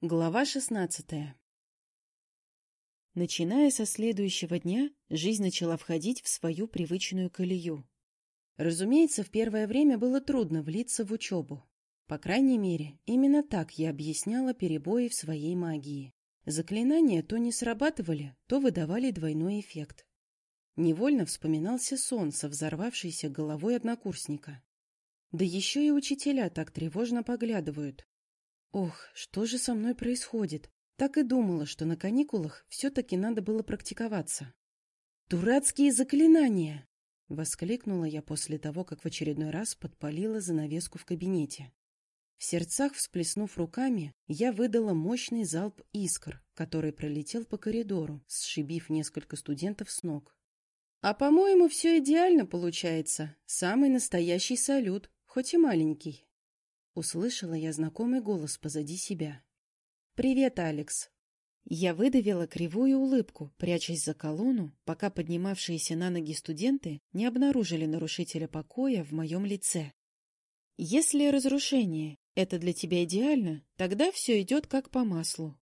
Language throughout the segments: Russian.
Глава шестнадцатая Начиная со следующего дня, жизнь начала входить в свою привычную колею. Разумеется, в первое время было трудно влиться в учебу. По крайней мере, именно так я объясняла перебои в своей магии. Заклинания то не срабатывали, то выдавали двойной эффект. Невольно вспоминался сон со взорвавшейся головой однокурсника. Да еще и учителя так тревожно поглядывают, Ох, что же со мной происходит? Так и думала, что на каникулах все-таки надо было практиковаться. «Дурацкие заклинания!» — воскликнула я после того, как в очередной раз подпалила занавеску в кабинете. В сердцах всплеснув руками, я выдала мощный залп искр, который пролетел по коридору, сшибив несколько студентов с ног. «А, по-моему, все идеально получается. Самый настоящий салют, хоть и маленький». Услышала я знакомый голос позади себя. «Привет, Алекс!» Я выдавила кривую улыбку, прячась за колонну, пока поднимавшиеся на ноги студенты не обнаружили нарушителя покоя в моем лице. «Если разрушение — это для тебя идеально, тогда все идет как по маслу.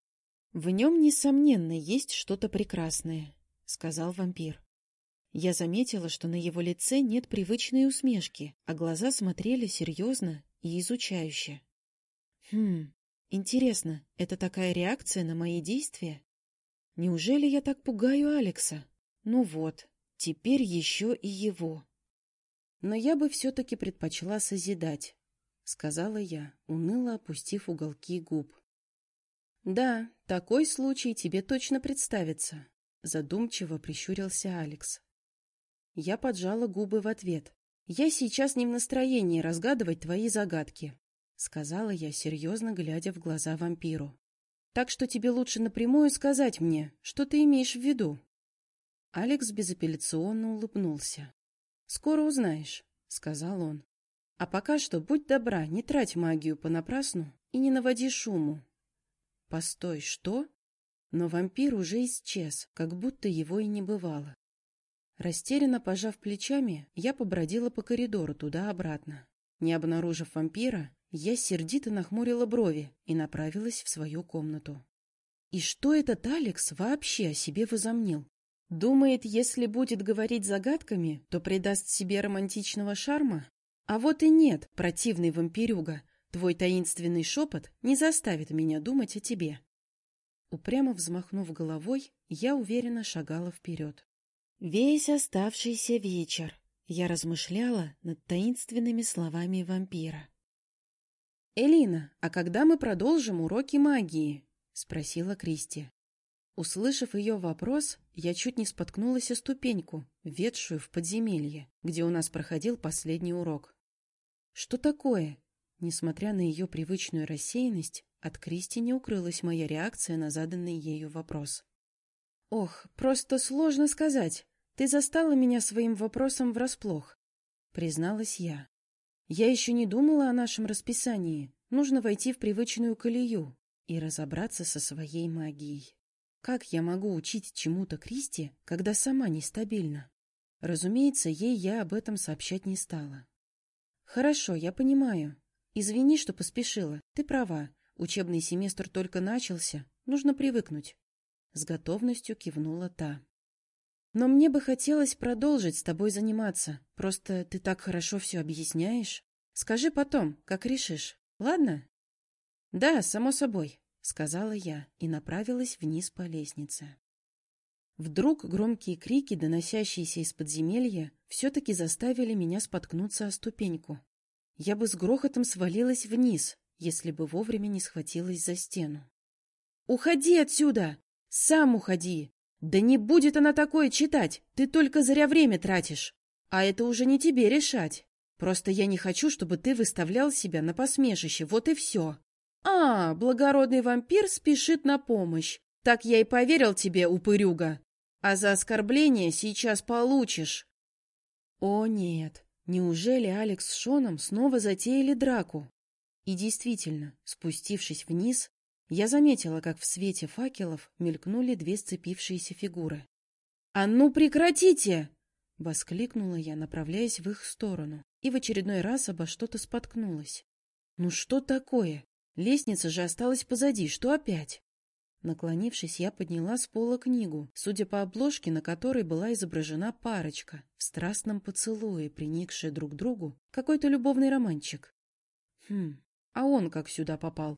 В нем, несомненно, есть что-то прекрасное», — сказал вампир. Я заметила, что на его лице нет привычной усмешки, а глаза смотрели серьезно и изучающе. Хм, интересно, это такая реакция на мои действия? Неужели я так пугаю Алекса? Ну вот, теперь еще и его. Но я бы все-таки предпочла созидать, — сказала я, уныло опустив уголки губ. «Да, такой случай тебе точно представится», — задумчиво прищурился Алекс. Я поджала губы в ответ, «Я сейчас не в настроении разгадывать твои загадки», — сказала я, серьезно глядя в глаза вампиру. «Так что тебе лучше напрямую сказать мне, что ты имеешь в виду». Алекс безапелляционно улыбнулся. «Скоро узнаешь», — сказал он. «А пока что будь добра, не трать магию понапрасну и не наводи шуму». «Постой, что?» Но вампир уже исчез, как будто его и не бывало. Растерянно пожав плечами, я побродила по коридору туда-обратно. Не обнаружив вампира, я сердито нахмурила брови и направилась в свою комнату. И что этот Алекс вообще о себе возомнил? Думает, если будет говорить загадками, то придаст себе романтичного шарма? А вот и нет, противный вампирюга, твой таинственный шепот не заставит меня думать о тебе. Упрямо взмахнув головой, я уверенно шагала вперед. Весь оставшийся вечер я размышляла над таинственными словами вампира. «Элина, а когда мы продолжим уроки магии?» — спросила Кристи. Услышав ее вопрос, я чуть не споткнулась о ступеньку, ведшую в подземелье, где у нас проходил последний урок. «Что такое?» Несмотря на ее привычную рассеянность, от Кристи не укрылась моя реакция на заданный ею вопрос. «Ох, просто сложно сказать. Ты застала меня своим вопросом врасплох», — призналась я. «Я еще не думала о нашем расписании. Нужно войти в привычную колею и разобраться со своей магией. Как я могу учить чему-то Кристи, когда сама нестабильна?» Разумеется, ей я об этом сообщать не стала. «Хорошо, я понимаю. Извини, что поспешила. Ты права. Учебный семестр только начался. Нужно привыкнуть. С готовностью кивнула та. «Но мне бы хотелось продолжить с тобой заниматься. Просто ты так хорошо все объясняешь. Скажи потом, как решишь. Ладно?» «Да, само собой», — сказала я и направилась вниз по лестнице. Вдруг громкие крики, доносящиеся из подземелья, все-таки заставили меня споткнуться о ступеньку. Я бы с грохотом свалилась вниз, если бы вовремя не схватилась за стену. «Уходи отсюда!» Сам уходи. Да не будет она такое читать, ты только зря время тратишь. А это уже не тебе решать. Просто я не хочу, чтобы ты выставлял себя на посмешище, вот и все. А, благородный вампир спешит на помощь. Так я и поверил тебе, упырюга. А за оскорбление сейчас получишь. О нет, неужели Алекс с Шоном снова затеяли драку? И действительно, спустившись вниз, я заметила, как в свете факелов мелькнули две сцепившиеся фигуры. «А ну прекратите!» — воскликнула я, направляясь в их сторону, и в очередной раз обо что-то споткнулась. «Ну что такое? Лестница же осталась позади, что опять? Наклонившись, я подняла с пола книгу, судя по обложке, на которой была изображена парочка, в страстном поцелуе, приникшая друг к другу, какой-то любовный романчик. Хм, а он как сюда попал?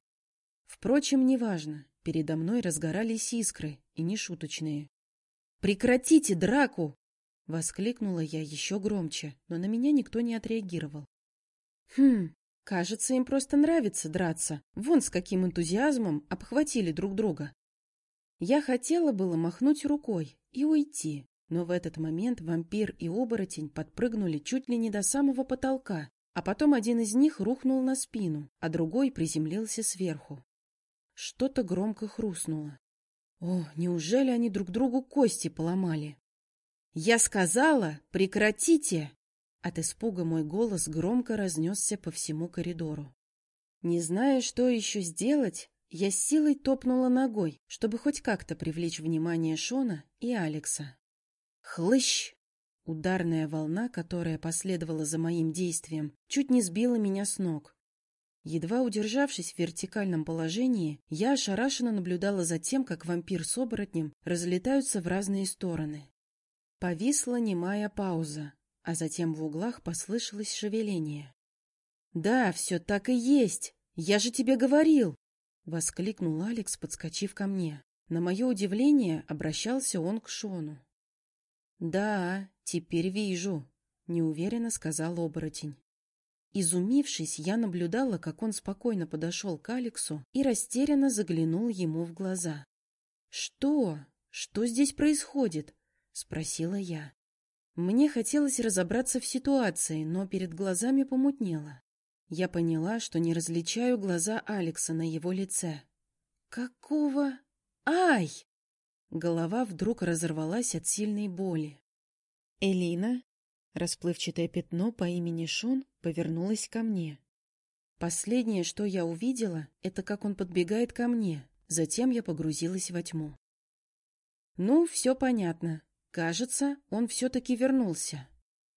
Впрочем, неважно, передо мной разгорались искры, и нешуточные. «Прекратите драку!» — воскликнула я еще громче, но на меня никто не отреагировал. «Хм, кажется, им просто нравится драться. Вон с каким энтузиазмом обхватили друг друга». Я хотела было махнуть рукой и уйти, но в этот момент вампир и оборотень подпрыгнули чуть ли не до самого потолка, а потом один из них рухнул на спину, а другой приземлился сверху. Что-то громко хрустнуло. О, неужели они друг другу кости поломали? «Я сказала, прекратите!» От испуга мой голос громко разнесся по всему коридору. Не зная, что еще сделать, я с силой топнула ногой, чтобы хоть как-то привлечь внимание Шона и Алекса. Хлыщ! Ударная волна, которая последовала за моим действием, чуть не сбила меня с ног. Едва удержавшись в вертикальном положении, я ошарашенно наблюдала за тем, как вампир с оборотнем разлетаются в разные стороны. Повисла немая пауза, а затем в углах послышалось шевеление. «Да, все так и есть! Я же тебе говорил!» — воскликнул Алекс, подскочив ко мне. На мое удивление обращался он к Шону. «Да, теперь вижу», — неуверенно сказал оборотень. Изумившись, я наблюдала, как он спокойно подошел к Алексу и растерянно заглянул ему в глаза. «Что? Что здесь происходит?» — спросила я. Мне хотелось разобраться в ситуации, но перед глазами помутнело. Я поняла, что не различаю глаза Алекса на его лице. «Какого? Ай!» Голова вдруг разорвалась от сильной боли. «Элина?» Расплывчатое пятно по имени Шон повернулось ко мне. Последнее, что я увидела, это как он подбегает ко мне. Затем я погрузилась во тьму. Ну, все понятно. Кажется, он все-таки вернулся.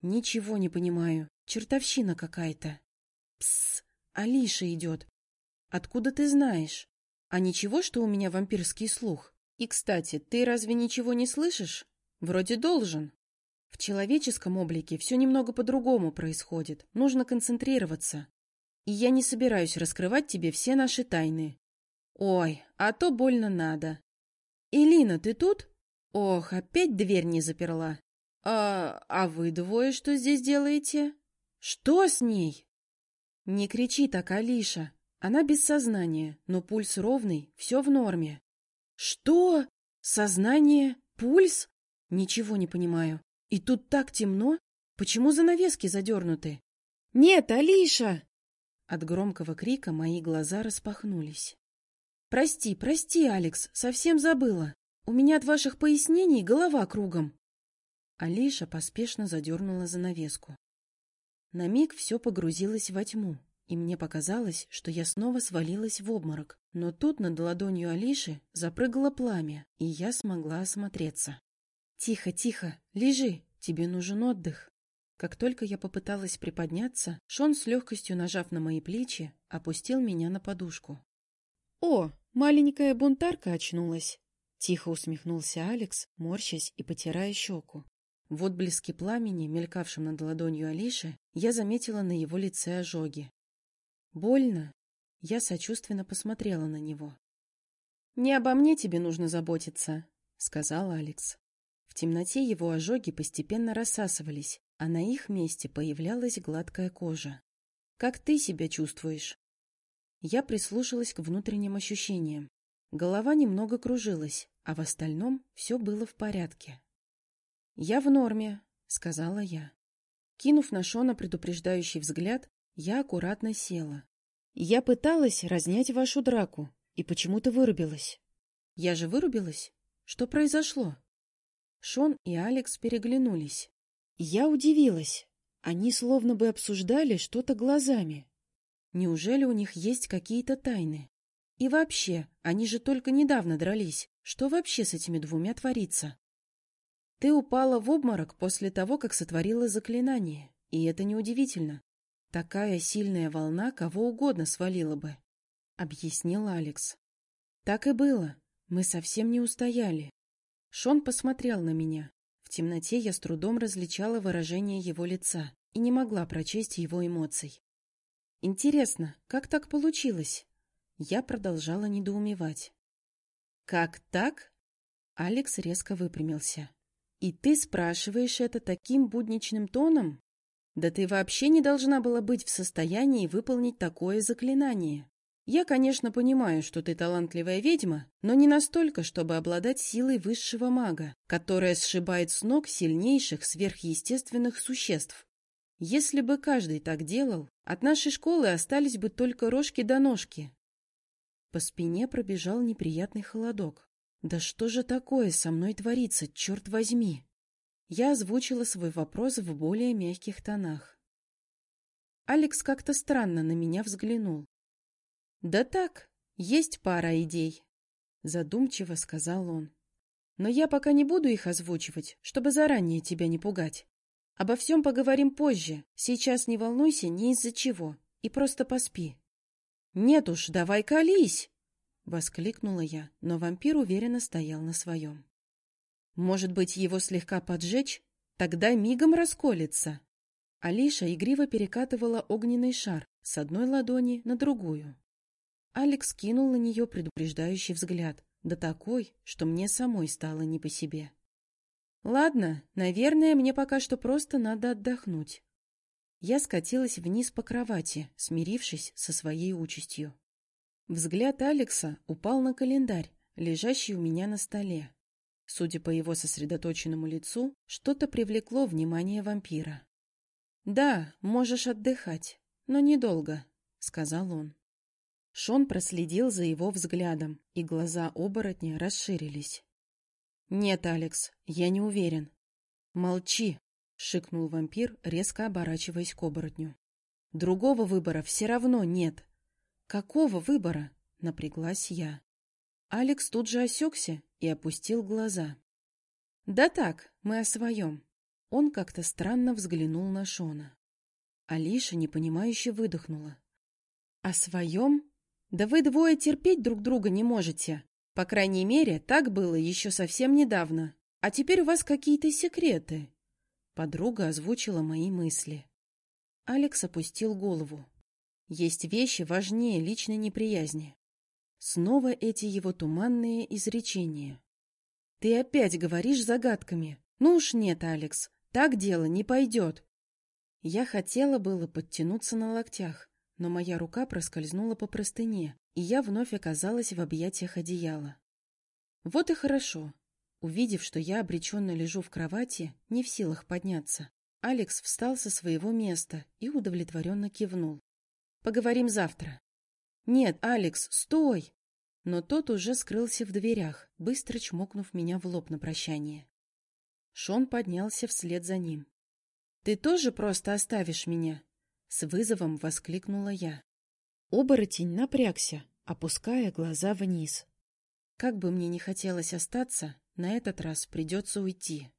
Ничего не понимаю. Чертовщина какая-то. Псс, Алиша идет. Откуда ты знаешь? А ничего, что у меня вампирский слух? И, кстати, ты разве ничего не слышишь? Вроде должен. В человеческом облике все немного по-другому происходит. Нужно концентрироваться. И я не собираюсь раскрывать тебе все наши тайны. Ой, а то больно надо. Элина, ты тут? Ох, опять дверь не заперла. А, а вы двое что здесь делаете? Что с ней? Не кричи так, Алиша. Она без сознания, но пульс ровный, все в норме. Что? Сознание? Пульс? Ничего не понимаю. И тут так темно. Почему занавески задернуты? Нет, Алиша! От громкого крика мои глаза распахнулись. Прости, прости, Алекс, совсем забыла. У меня от ваших пояснений голова кругом. Алиша поспешно задернула занавеску. На миг все погрузилось во тьму, и мне показалось, что я снова свалилась в обморок. Но тут над ладонью Алиши запрыгало пламя, и я смогла осмотреться. «Тихо, тихо, лежи, тебе нужен отдых». Как только я попыталась приподняться, Шон с легкостью нажав на мои плечи, опустил меня на подушку. «О, маленькая бунтарка очнулась!» Тихо усмехнулся Алекс, морщась и потирая щеку. В отблеске пламени, мелькавшем над ладонью Алиши, я заметила на его лице ожоги. «Больно?» Я сочувственно посмотрела на него. «Не обо мне тебе нужно заботиться», — сказал Алекс. В темноте его ожоги постепенно рассасывались, а на их месте появлялась гладкая кожа. «Как ты себя чувствуешь?» Я прислушалась к внутренним ощущениям. Голова немного кружилась, а в остальном все было в порядке. «Я в норме», — сказала я. Кинув на Шона предупреждающий взгляд, я аккуратно села. «Я пыталась разнять вашу драку и почему-то вырубилась». «Я же вырубилась? Что произошло?» Шон и Алекс переглянулись. Я удивилась. Они словно бы обсуждали что-то глазами. Неужели у них есть какие-то тайны? И вообще, они же только недавно дрались. Что вообще с этими двумя творится? Ты упала в обморок после того, как сотворила заклинание. И это неудивительно. Такая сильная волна кого угодно свалила бы. — объяснил Алекс. Так и было. Мы совсем не устояли. Шон посмотрел на меня. В темноте я с трудом различала выражение его лица и не могла прочесть его эмоций. Интересно, как так получилось? Я продолжала недоумевать. «Как так?» Алекс резко выпрямился. «И ты спрашиваешь это таким будничным тоном? Да ты вообще не должна была быть в состоянии выполнить такое заклинание. Я, конечно, понимаю, что ты талантливая ведьма, но не настолько, чтобы обладать силой высшего мага, которая сшибает с ног сильнейших сверхъестественных существ. Если бы каждый так делал, от нашей школы остались бы только рожки до ножки. По спине пробежал неприятный холодок. Да что же такое со мной творится, черт возьми? Я озвучила свой вопрос в более мягких тонах. Алекс как-то странно на меня взглянул. «Да так, есть пара идей», — задумчиво сказал он. «Но я пока не буду их озвучивать, чтобы заранее тебя не пугать. Обо всем поговорим позже. Сейчас не волнуйся ни из-за чего. И просто поспи. Нет уж, давай колись! Воскликнула я, но вампир уверенно стоял на своем. Может быть, его слегка поджечь? Тогда мигом расколется. Алиша игриво перекатывала огненный шар с одной ладони на другую. Алекс кинул на нее предупреждающий взгляд, да такой, что мне самой стало не по себе. Ладно, наверное, мне пока что просто надо отдохнуть. Я скатилась вниз по кровати, смирившись со своей участью. Взгляд Алекса упал на календарь, лежащий у меня на столе. Судя по его сосредоточенному лицу, что-то привлекло внимание вампира. «Да, можешь отдыхать, но недолго», — сказал он. Шон проследил за его взглядом, и глаза оборотня расширились. «Нет, Алекс, я не уверен». «Молчи», — шикнул вампир, резко оборачиваясь к оборотню. «Другого выбора все равно нет». «Какого выбора?» — напряглась я. Алекс тут же осекся и опустил глаза. «Да так, мы о своем». Он как-то странно взглянул на Шона. Алиша непонимающе выдохнула. «О своем? Да вы двое терпеть друг друга не можете. По крайней мере, так было еще совсем недавно. А теперь у вас какие-то секреты. Подруга озвучила мои мысли. Алекс опустил голову. Есть вещи важнее личной неприязни. Снова эти его туманные изречения. Ты опять говоришь загадками. Ну уж нет, Алекс, так дело не пойдет. Я хотела было подтянуться на локтях, но моя рука проскользнула по простыне, и я вновь оказалась в объятиях одеяла. Вот и хорошо. Увидев, что я обреченно лежу в кровати, не в силах подняться, Алекс встал со своего места и удовлетворенно кивнул. «Поговорим завтра». «Нет, Алекс, стой!» Но тот уже скрылся в дверях, быстро чмокнув меня в лоб на прощание. Шон поднялся вслед за ним. «Ты тоже просто оставишь меня?» С вызовом воскликнула я. Оборотень напрягся, опуская глаза вниз. Как бы мне не хотелось остаться, на этот раз придется уйти.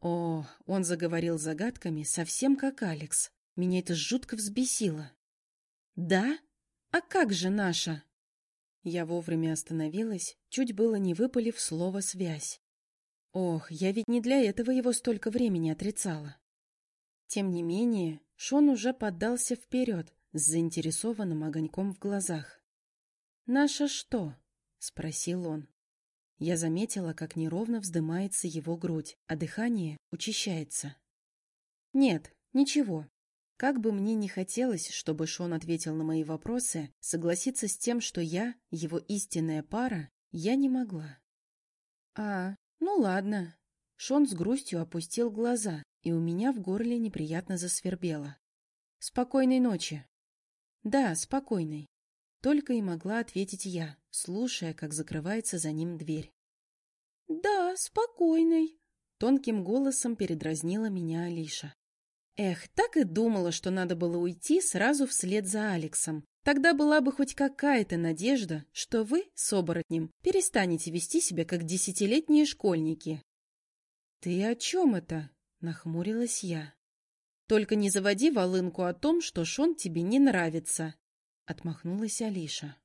О, он заговорил загадками, совсем как Алекс. Меня это жутко взбесило. Да? А как же наша? Я вовремя остановилась, чуть было не выпалив слово «связь». Ох, я ведь не для этого его столько времени отрицала. Тем не менее, Шон уже поддался вперед с заинтересованным огоньком в глазах. «Наша что?» — спросил он. Я заметила, как неровно вздымается его грудь, а дыхание учащается. «Нет, ничего. Как бы мне ни хотелось, чтобы Шон ответил на мои вопросы, согласиться с тем, что я, его истинная пара, я не могла». «А, ну ладно». Шон с грустью опустил глаза, и у меня в горле неприятно засвербело. «Спокойной ночи!» «Да, спокойной!» Только и могла ответить я, слушая, как закрывается за ним дверь. «Да, спокойной!» Тонким голосом передразнила меня Алиша. Эх, так и думала, что надо было уйти сразу вслед за Алексом. Тогда была бы хоть какая-то надежда, что вы с оборотнем перестанете вести себя как десятилетние школьники. «Ты о чем это?» Нахмурилась я. Только не заводи волынку о том, что Шон тебе не нравится. отмахнулась Алиша.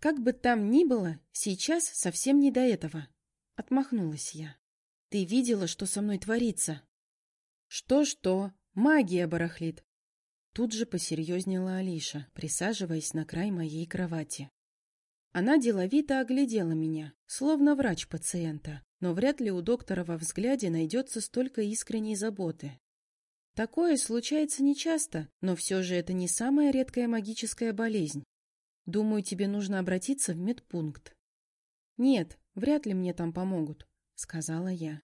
Как бы там ни было, сейчас совсем не до этого. Отмахнулась я. Ты видела, что со мной творится? Что-что, магия барахлит. Тут же посерьезнела Алиша, присаживаясь на край моей кровати. Она деловито оглядела меня, словно врач пациента, но вряд ли у доктора во взгляде найдется столько искренней заботы. Такое случается нечасто, но все же это не самая редкая магическая болезнь. Думаю, тебе нужно обратиться в медпункт. Нет, вряд ли мне там помогут, сказала я.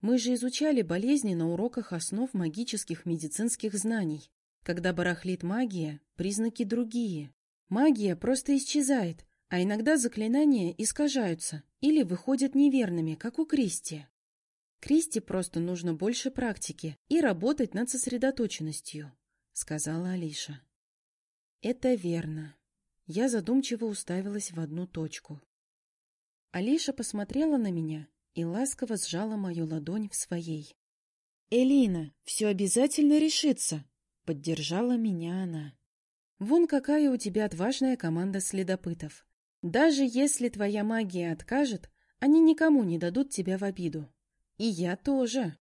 Мы же изучали болезни на уроках основ магических медицинских знаний. Когда барахлит магия, признаки другие. Магия просто исчезает, а иногда заклинания искажаются или выходят неверными, как у Кристи. Кристи просто нужно больше практики и работать над сосредоточенностью, сказала Алиша. Это верно. Я задумчиво уставилась в одну точку. Алиша посмотрела на меня и ласково сжала мою ладонь в своей. «Элина, все обязательно решится!» — поддержала меня она. «Вон какая у тебя отважная команда следопытов. Даже если твоя магия откажет, они никому не дадут тебя в обиду. И я тоже!»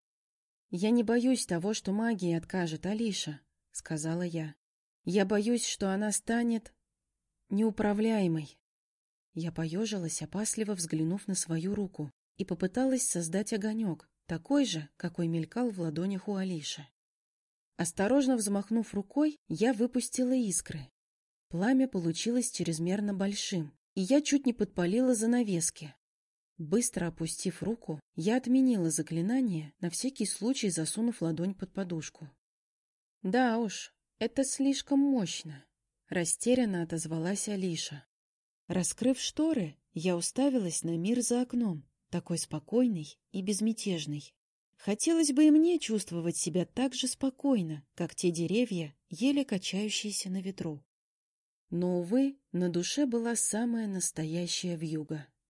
«Я не боюсь того, что магия откажет, Алиша», — сказала я. «Я боюсь, что она станет неуправляемой. Я поежилась, опасливо взглянув на свою руку, и попыталась создать огонек, такой же, какой мелькал в ладонях у Алиши. Осторожно взмахнув рукой, я выпустила искры. Пламя получилось чрезмерно большим, и я чуть не подпалила занавески. Быстро опустив руку, я отменила заклинание, на всякий случай засунув ладонь под подушку. Да уж, это слишком мощно. Растерянно отозвалась Алиша. Раскрыв шторы, я уставилась на мир за окном, такой спокойный и безмятежный. Хотелось бы и мне чувствовать себя так же спокойно, как те деревья, еле качающиеся на ветру. Но, увы, на душе была самая настоящая вьюга.